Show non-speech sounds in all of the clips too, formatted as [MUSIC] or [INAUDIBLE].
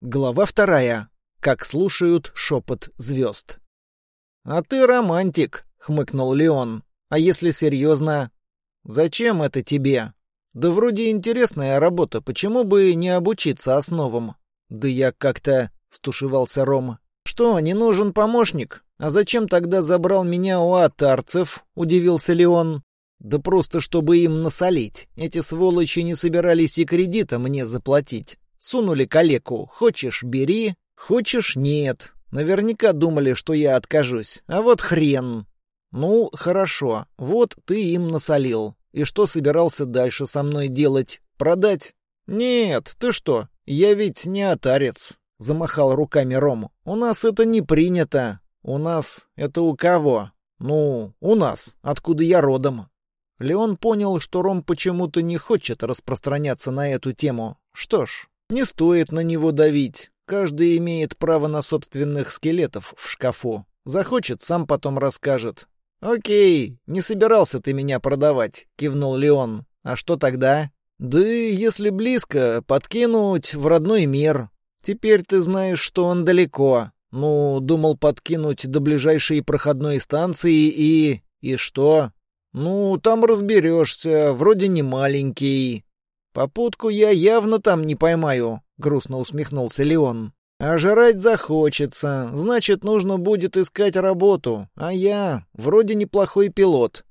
Глава вторая. Как слушают шепот звезд. «А ты романтик», — хмыкнул Леон. «А если серьезно? Зачем это тебе? Да вроде интересная работа, почему бы не обучиться основам?» «Да я как-то...» — стушевался Ром. «Что, не нужен помощник? А зачем тогда забрал меня у атарцев?» — удивился Леон. «Да просто чтобы им насолить. Эти сволочи не собирались и кредита мне заплатить. Сунули калеку. Хочешь — бери, хочешь — нет. Наверняка думали, что я откажусь. А вот хрен. Ну, хорошо. Вот ты им насолил. И что собирался дальше со мной делать? Продать? Нет, ты что? Я ведь не атарец. Замахал руками Ром. У нас это не принято. У нас это у кого? Ну, у нас, откуда я родом. Леон понял, что Ром почему-то не хочет распространяться на эту тему. Что ж, не стоит на него давить. Каждый имеет право на собственных скелетов в шкафу. Захочет, сам потом расскажет. «Окей, не собирался ты меня продавать», — кивнул Леон. «А что тогда?» «Да если близко, подкинуть в родной мир. Теперь ты знаешь, что он далеко. Ну, думал подкинуть до ближайшей проходной станции и... И что? Ну, там разберешься, вроде не маленький. «Попутку я явно там не поймаю», — грустно усмехнулся Леон. «А жрать захочется, значит, нужно будет искать работу, а я вроде неплохой пилот».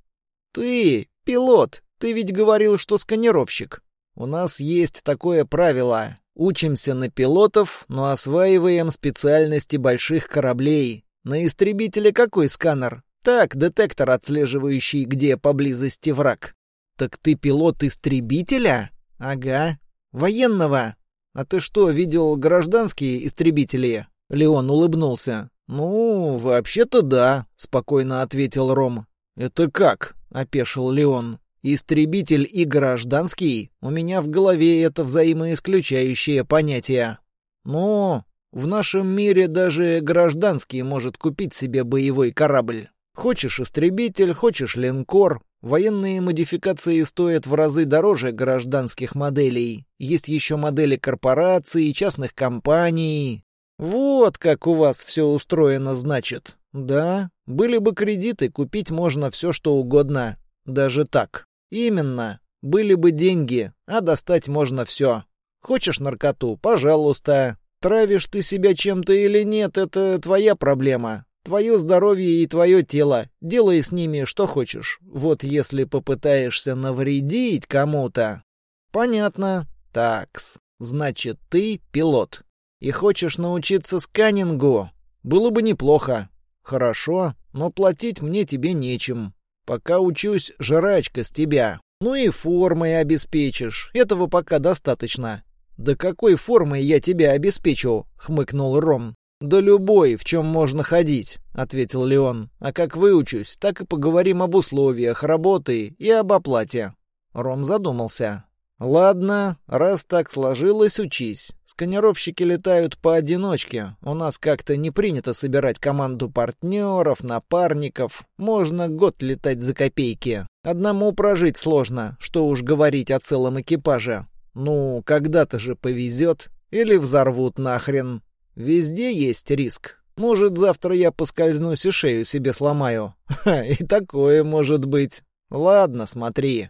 «Ты, пилот, ты ведь говорил, что сканировщик. У нас есть такое правило. Учимся на пилотов, но осваиваем специальности больших кораблей. На истребителе какой сканер? Так, детектор, отслеживающий, где поблизости враг. Так ты пилот истребителя? «Ага. Военного. А ты что, видел гражданские истребители?» Леон улыбнулся. «Ну, вообще-то да», — спокойно ответил Ром. «Это как?» — опешил Леон. «Истребитель и гражданский? У меня в голове это взаимоисключающее понятие. Ну, в нашем мире даже гражданский может купить себе боевой корабль. Хочешь истребитель, хочешь линкор, Военные модификации стоят в разы дороже гражданских моделей. Есть еще модели корпораций, частных компаний. Вот как у вас все устроено, значит. Да, были бы кредиты, купить можно все, что угодно. Даже так. Именно. Были бы деньги, а достать можно все. Хочешь наркоту? Пожалуйста. Травишь ты себя чем-то или нет, это твоя проблема. Твое здоровье и твое тело. Делай с ними что хочешь. Вот если попытаешься навредить кому-то... Понятно. Такс. Значит, ты пилот. И хочешь научиться сканингу? Было бы неплохо. Хорошо, но платить мне тебе нечем. Пока учусь, жрачка с тебя. Ну и формой обеспечишь. Этого пока достаточно. «Да какой формой я тебя обеспечу?» — хмыкнул Ром. «Да любой, в чем можно ходить», — ответил Леон. «А как выучусь, так и поговорим об условиях работы и об оплате». Ром задумался. «Ладно, раз так сложилось, учись. Сканировщики летают поодиночке. У нас как-то не принято собирать команду партнеров, напарников. Можно год летать за копейки. Одному прожить сложно, что уж говорить о целом экипаже. Ну, когда-то же повезет. Или взорвут нахрен. Везде есть риск. Может, завтра я поскользнусь и шею себе сломаю. [LAUGHS] Ха, и такое может быть. Ладно, смотри.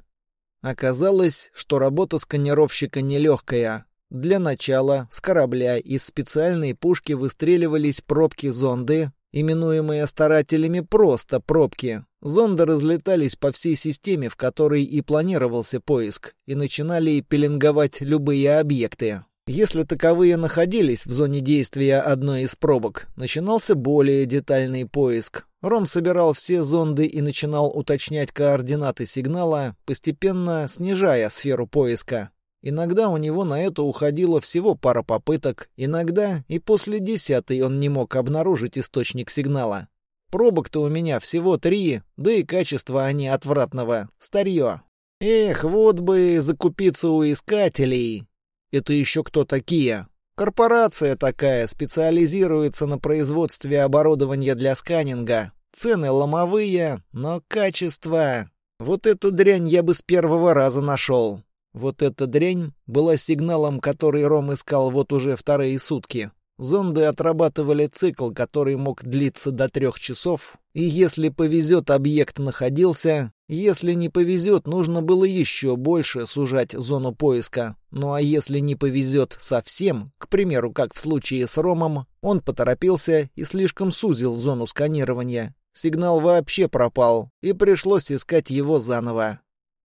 Оказалось, что работа сканировщика нелегкая. Для начала с корабля из специальной пушки выстреливались пробки-зонды, именуемые старателями просто пробки. Зонды разлетались по всей системе, в которой и планировался поиск, и начинали пеленговать любые объекты. Если таковые находились в зоне действия одной из пробок, начинался более детальный поиск. Ром собирал все зонды и начинал уточнять координаты сигнала, постепенно снижая сферу поиска. Иногда у него на это уходило всего пара попыток, иногда и после десятой он не мог обнаружить источник сигнала. Пробок-то у меня всего три, да и качество они отвратного, старье. Эх, вот бы закупиться у искателей. Это еще кто такие? Корпорация такая, специализируется на производстве оборудования для сканинга. Цены ломовые, но качество... Вот эту дрянь я бы с первого раза нашел. Вот эта дрянь была сигналом, который Ром искал вот уже вторые сутки. Зонды отрабатывали цикл, который мог длиться до трех часов, и если повезет, объект находился, если не повезет, нужно было еще больше сужать зону поиска. Ну а если не повезет совсем, к примеру, как в случае с Ромом, он поторопился и слишком сузил зону сканирования. Сигнал вообще пропал, и пришлось искать его заново.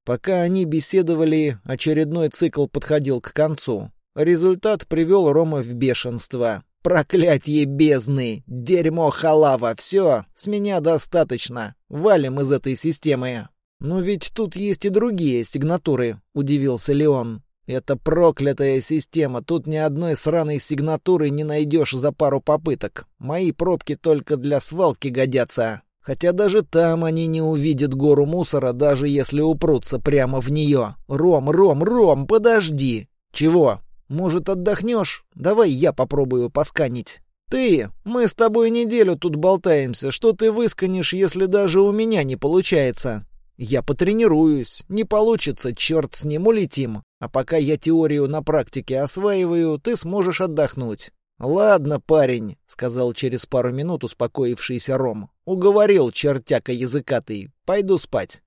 Пока они беседовали, очередной цикл подходил к концу. Результат привел Рома в бешенство. «Проклятье бездны! Дерьмо халава! Все! С меня достаточно! Валим из этой системы!» «Но ведь тут есть и другие сигнатуры», — удивился Леон. «Это проклятая система. Тут ни одной сраной сигнатуры не найдешь за пару попыток. Мои пробки только для свалки годятся». Хотя даже там они не увидят гору мусора, даже если упрутся прямо в нее. «Ром, Ром, Ром, подожди!» «Чего? Может, отдохнешь? Давай я попробую посканить». «Ты! Мы с тобой неделю тут болтаемся. Что ты высканешь, если даже у меня не получается?» «Я потренируюсь. Не получится, черт с ним, улетим. А пока я теорию на практике осваиваю, ты сможешь отдохнуть». «Ладно, парень», — сказал через пару минут успокоившийся Ром. «Уговорил чертяка языкатый. Пойду спать».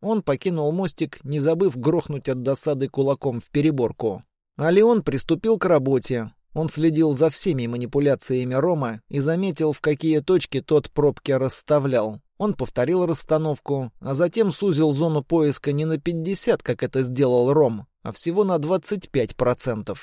Он покинул мостик, не забыв грохнуть от досады кулаком в переборку. А Леон приступил к работе. Он следил за всеми манипуляциями Рома и заметил, в какие точки тот пробки расставлял. Он повторил расстановку, а затем сузил зону поиска не на 50, как это сделал Ром, а всего на 25%.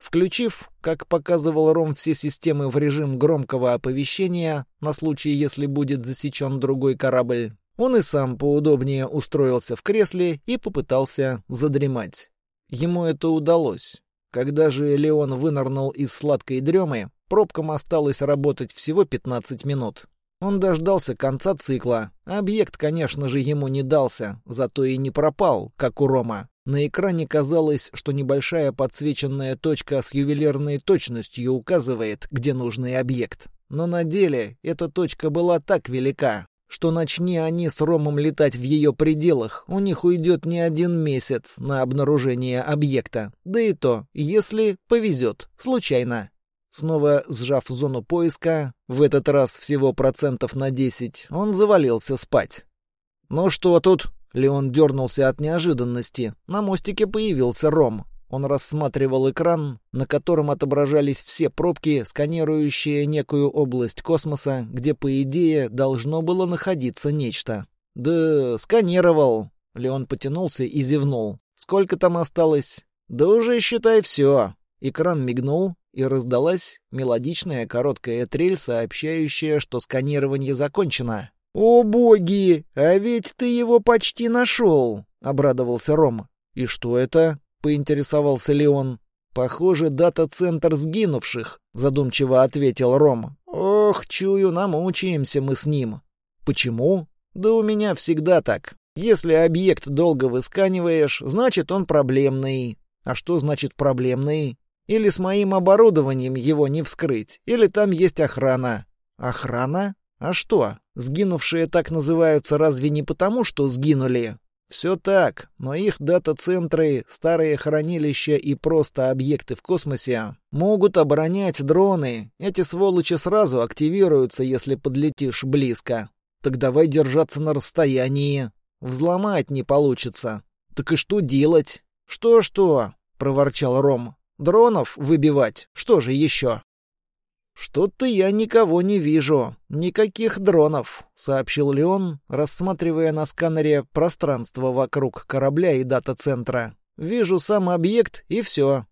Включив, как показывал Ром, все системы в режим громкого оповещения на случай, если будет засечен другой корабль, он и сам поудобнее устроился в кресле и попытался задремать. Ему это удалось. Когда же Леон вынырнул из сладкой дремы, пробкам осталось работать всего 15 минут. Он дождался конца цикла. Объект, конечно же, ему не дался, зато и не пропал, как у Рома. На экране казалось, что небольшая подсвеченная точка с ювелирной точностью указывает, где нужный объект. Но на деле эта точка была так велика, что начни они с Ромом летать в ее пределах, у них уйдет не один месяц на обнаружение объекта. Да и то, если повезет, случайно. Снова сжав зону поиска, в этот раз всего процентов на 10, он завалился спать. «Ну что тут?» Леон дернулся от неожиданности. На мостике появился Ром. Он рассматривал экран, на котором отображались все пробки, сканирующие некую область космоса, где, по идее, должно было находиться нечто. «Да, сканировал». Леон потянулся и зевнул. «Сколько там осталось?» «Да уже, считай, все». Экран мигнул, и раздалась мелодичная короткая трель, сообщающая, что сканирование закончено. «О боги! А ведь ты его почти нашел!» — обрадовался Ром. «И что это?» — поинтересовался Леон. «Похоже, дата-центр сгинувших», — задумчиво ответил Ром. «Ох, чую, намучаемся мы с ним». «Почему?» «Да у меня всегда так. Если объект долго высканиваешь, значит он проблемный. А что значит проблемный? Или с моим оборудованием его не вскрыть, или там есть охрана». «Охрана? А что?» Сгинувшие так называются разве не потому, что сгинули? Все так, но их дата-центры, старые хранилища и просто объекты в космосе могут оборонять дроны. Эти сволочи сразу активируются, если подлетишь близко. Так давай держаться на расстоянии. Взломать не получится. Так и что делать? Что-что? проворчал Ром. Дронов выбивать? Что же еще? «Что-то я никого не вижу. Никаких дронов», — сообщил Леон, рассматривая на сканере пространство вокруг корабля и дата-центра. «Вижу сам объект, и все».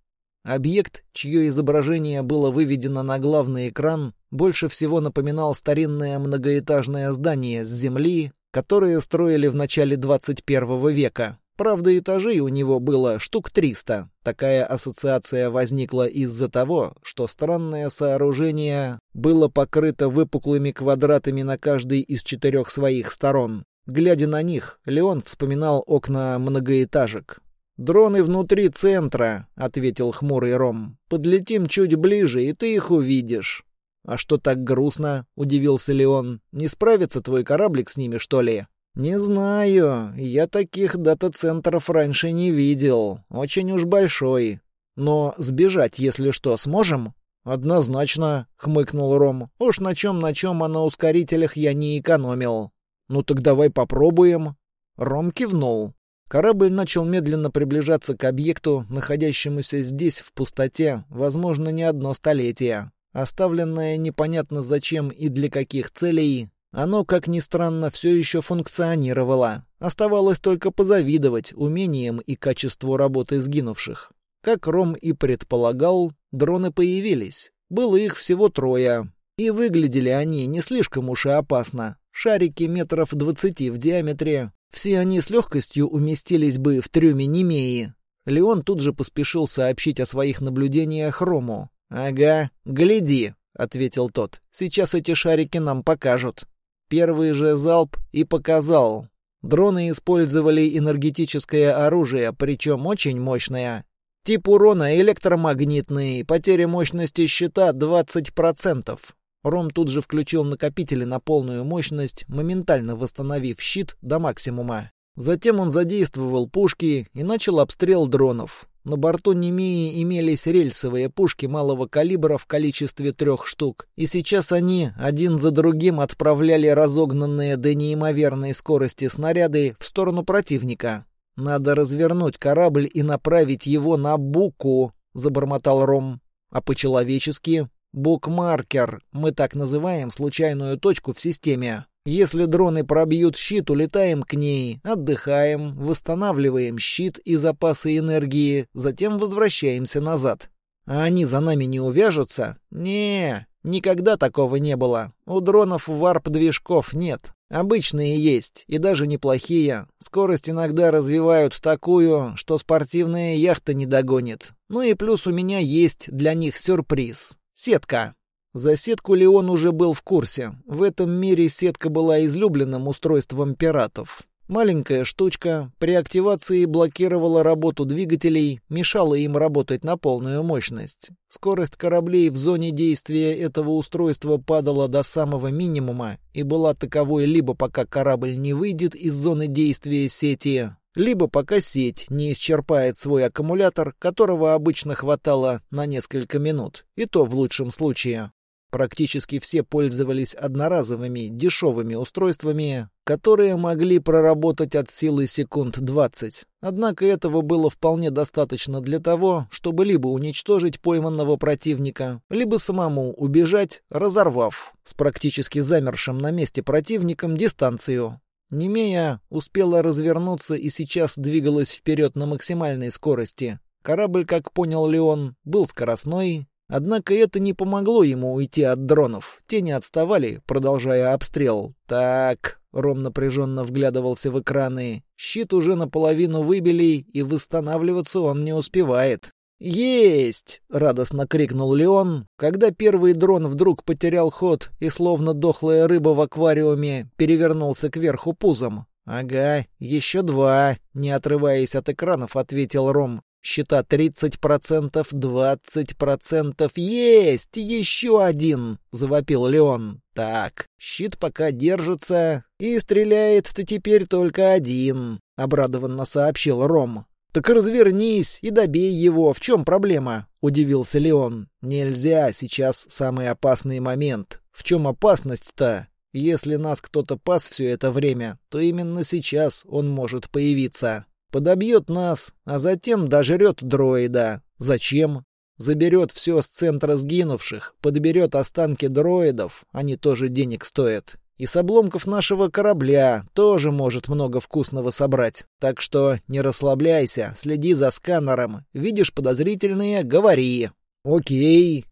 Объект, чье изображение было выведено на главный экран, больше всего напоминал старинное многоэтажное здание с земли, которое строили в начале 21 века. Правда, этажей у него было штук 300. Такая ассоциация возникла из-за того, что странное сооружение было покрыто выпуклыми квадратами на каждой из четырех своих сторон. Глядя на них, Леон вспоминал окна многоэтажек. «Дроны внутри центра», — ответил хмурый Ром. «Подлетим чуть ближе, и ты их увидишь». «А что так грустно?» — удивился Леон. «Не справится твой кораблик с ними, что ли?» «Не знаю. Я таких дата-центров раньше не видел. Очень уж большой. Но сбежать, если что, сможем?» «Однозначно», — хмыкнул Ром. «Уж на чем-на чем, а на ускорителях я не экономил». «Ну так давай попробуем». Ром кивнул. Корабль начал медленно приближаться к объекту, находящемуся здесь, в пустоте, возможно, не одно столетие. Оставленное непонятно зачем и для каких целей, оно, как ни странно, все еще функционировало. Оставалось только позавидовать умениям и качеству работы сгинувших. Как Ром и предполагал, дроны появились. Было их всего трое. И выглядели они не слишком уж и опасно. Шарики метров двадцати в диаметре. Все они с легкостью уместились бы в трюме Немеи. Леон тут же поспешил сообщить о своих наблюдениях Рому. «Ага, гляди», — ответил тот. «Сейчас эти шарики нам покажут». Первый же залп и показал. Дроны использовали энергетическое оружие, причем очень мощное. Тип урона электромагнитный, потеря мощности щита 20%. Ром тут же включил накопители на полную мощность, моментально восстановив щит до максимума. Затем он задействовал пушки и начал обстрел дронов. На борту Немеи имелись рельсовые пушки малого калибра в количестве трех штук, и сейчас они один за другим отправляли разогнанные до неимоверной скорости снаряды в сторону противника. «Надо развернуть корабль и направить его на Буку», — забормотал Ром. «А по-человечески?» «Букмаркер. Мы так называем случайную точку в системе. Если дроны пробьют щит, улетаем к ней, отдыхаем, восстанавливаем щит и запасы энергии, затем возвращаемся назад. А они за нами не увяжутся? Не, никогда такого не было. У дронов варп-движков нет. Обычные есть, и даже неплохие. Скорость иногда развивают такую, что спортивная яхта не догонит. Ну и плюс у меня есть для них сюрприз. Сетка. За сетку Леон уже был в курсе. В этом мире сетка была излюбленным устройством пиратов. Маленькая штучка при активации блокировала работу двигателей, мешала им работать на полную мощность. Скорость кораблей в зоне действия этого устройства падала до самого минимума и была таковой либо пока корабль не выйдет из зоны действия сети, либо пока сеть не исчерпает свой аккумулятор, которого обычно хватало на несколько минут, и то в лучшем случае. Практически все пользовались одноразовыми, дешевыми устройствами, которые могли проработать от силы секунд 20. Однако этого было вполне достаточно для того, чтобы либо уничтожить пойманного противника, либо самому убежать, разорвав с практически замершим на месте противником дистанцию. Немея успела развернуться и сейчас двигалась вперед на максимальной скорости. Корабль, как понял Леон, был скоростной, Однако это не помогло ему уйти от дронов. Те не отставали, продолжая обстрел. «Так...» — Ром напряженно вглядывался в экраны. «Щит уже наполовину выбили, и восстанавливаться он не успевает». «Есть!» — радостно крикнул Леон, когда первый дрон вдруг потерял ход и, словно дохлая рыба в аквариуме, перевернулся кверху пузом. «Ага, еще два», — не отрываясь от экранов, ответил Ром. Счета 30%, 20%. Есть! Еще один! Завопил Леон. Так, щит пока держится. И стреляет-то теперь только один. Обрадованно сообщил Ром. «Так развернись и добей его. В чем проблема?» — удивился Леон. «Нельзя. Сейчас самый опасный момент. В чем опасность-то? Если нас кто-то пас все это время, то именно сейчас он может появиться». Подобьет нас, а затем дожрет дроида. Зачем? Заберет все с центра сгинувших, подберет останки дроидов, они тоже денег стоят. И с обломков нашего корабля тоже может много вкусного собрать. Так что не расслабляйся, следи за сканером. Видишь подозрительные — говори. Окей.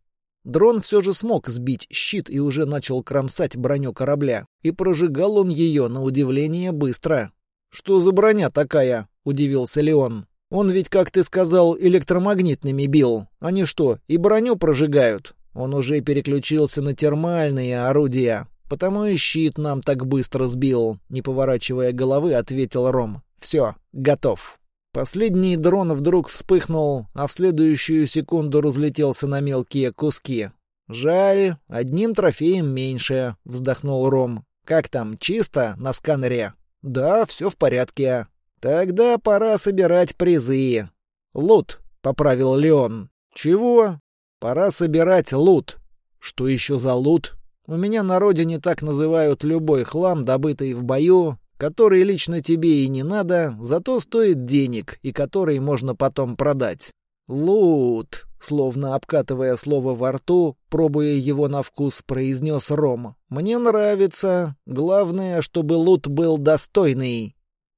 Дрон все же смог сбить щит и уже начал кромсать броню корабля. И прожигал он ее, на удивление, быстро. «Что за броня такая?» — удивился Леон. «Он ведь, как ты сказал, электромагнитными бил. Они что, и броню прожигают?» Он уже переключился на термальные орудия. «Потому и щит нам так быстро сбил», — не поворачивая головы, ответил Ром. «Все, готов». Последний дрон вдруг вспыхнул, а в следующую секунду разлетелся на мелкие куски. «Жаль, одним трофеем меньше», — вздохнул Ром. «Как там, чисто на сканере?» Да, все в порядке. Тогда пора собирать призы. Лут, поправил Леон. Чего? Пора собирать лут. Что еще за лут? У меня на родине так называют любой хлам, добытый в бою, который лично тебе и не надо, зато стоит денег, и который можно потом продать. «Лут», словно обкатывая слово во рту, пробуя его на вкус, произнес Ром. «Мне нравится. Главное, чтобы лут был достойный».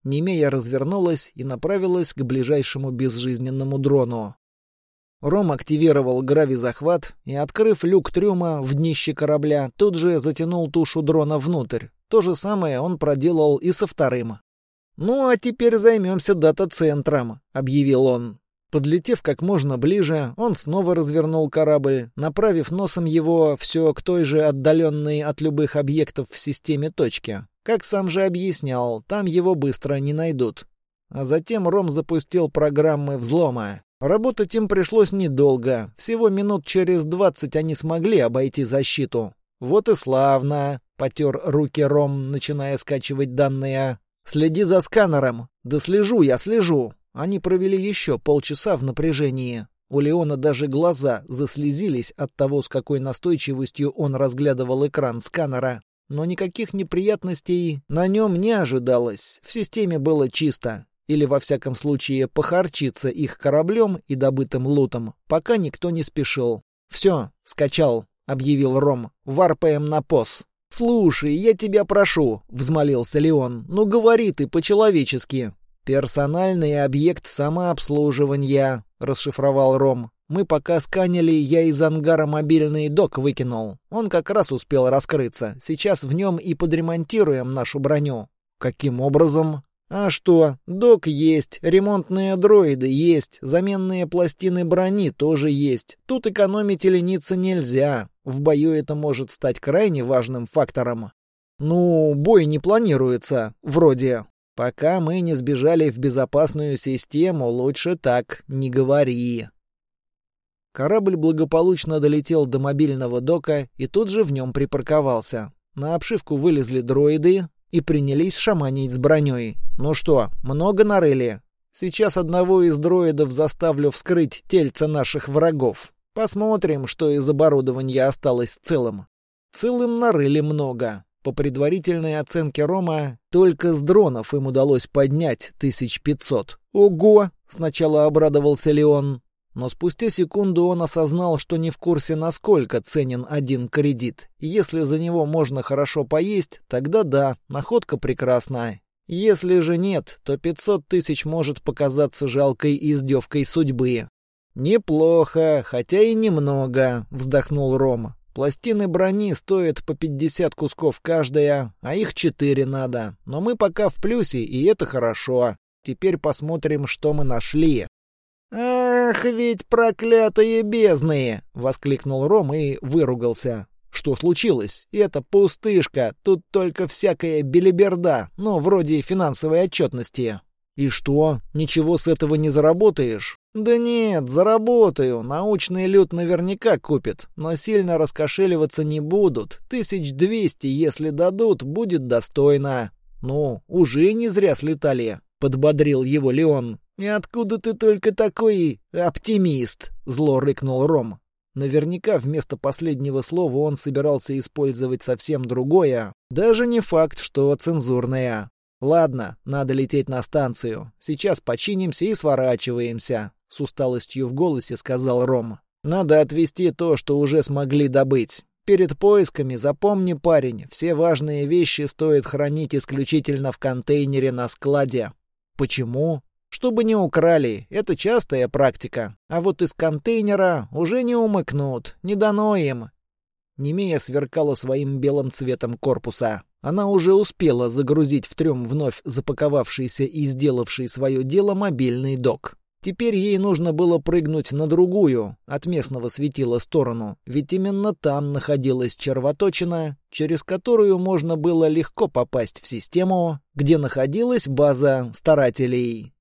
Немея развернулась и направилась к ближайшему безжизненному дрону. Ром активировал гравизахват и, открыв люк трюма в днище корабля, тут же затянул тушу дрона внутрь. То же самое он проделал и со вторым. «Ну, а теперь займемся дата-центром», — объявил он. Подлетев как можно ближе, он снова развернул корабль, направив носом его все к той же отдаленной от любых объектов в системе точке. Как сам же объяснял, там его быстро не найдут. А затем Ром запустил программы взлома. Работать им пришлось недолго. Всего минут через двадцать они смогли обойти защиту. «Вот и славно!» — потер руки Ром, начиная скачивать данные. «Следи за сканером!» «Да слежу я, слежу!» Они провели еще полчаса в напряжении. У Леона даже глаза заслезились от того, с какой настойчивостью он разглядывал экран сканера. Но никаких неприятностей на нем не ожидалось. В системе было чисто. Или, во всяком случае, похарчиться их кораблем и добытым лутом, пока никто не спешил. «Все, скачал», — объявил Ром. «Варпаем на пос». «Слушай, я тебя прошу», — взмолился Леон. «Ну говори ты по-человечески». «Персональный объект самообслуживания», — расшифровал Ром. «Мы пока сканили, я из ангара мобильный док выкинул. Он как раз успел раскрыться. Сейчас в нем и подремонтируем нашу броню». «Каким образом?» «А что? Док есть, ремонтные дроиды есть, заменные пластины брони тоже есть. Тут экономить и лениться нельзя. В бою это может стать крайне важным фактором». «Ну, бой не планируется, вроде. Пока мы не сбежали в безопасную систему, лучше так не говори. Корабль благополучно долетел до мобильного дока и тут же в нем припарковался. На обшивку вылезли дроиды и принялись шаманить с броней. Ну что, много нарыли? Сейчас одного из дроидов заставлю вскрыть тельца наших врагов. Посмотрим, что из оборудования осталось целым. Целым нарыли много. По предварительной оценке Рома, только с дронов им удалось поднять 1500. Ого! Сначала обрадовался Леон. Но спустя секунду он осознал, что не в курсе, насколько ценен один кредит. Если за него можно хорошо поесть, тогда да, находка прекрасна. Если же нет, то 500 тысяч может показаться жалкой издевкой судьбы. «Неплохо, хотя и немного», — вздохнул Ром. Пластины брони стоят по 50 кусков каждая, а их четыре надо. Но мы пока в плюсе, и это хорошо. Теперь посмотрим, что мы нашли. «Ах, ведь проклятые бездны!» — воскликнул Ром и выругался. «Что случилось? Это пустышка, тут только всякая белиберда, ну, вроде финансовой отчетности». «И что, ничего с этого не заработаешь?» «Да нет, заработаю. Научный люд наверняка купит, но сильно раскошеливаться не будут. Тысяч двести, если дадут, будет достойно». «Ну, уже не зря слетали», — подбодрил его Леон. «И откуда ты только такой оптимист?» — зло рыкнул Ром. Наверняка вместо последнего слова он собирался использовать совсем другое. Даже не факт, что цензурное. «Ладно, надо лететь на станцию. Сейчас починимся и сворачиваемся», — с усталостью в голосе сказал Ром. «Надо отвезти то, что уже смогли добыть. Перед поисками запомни, парень, все важные вещи стоит хранить исключительно в контейнере на складе. Почему? Чтобы не украли, это частая практика. А вот из контейнера уже не умыкнут, не дано им». Немея сверкала своим белым цветом корпуса. Она уже успела загрузить в трюм вновь запаковавшийся и сделавший свое дело мобильный док. Теперь ей нужно было прыгнуть на другую, от местного светила сторону, ведь именно там находилась червоточина, через которую можно было легко попасть в систему, где находилась база старателей.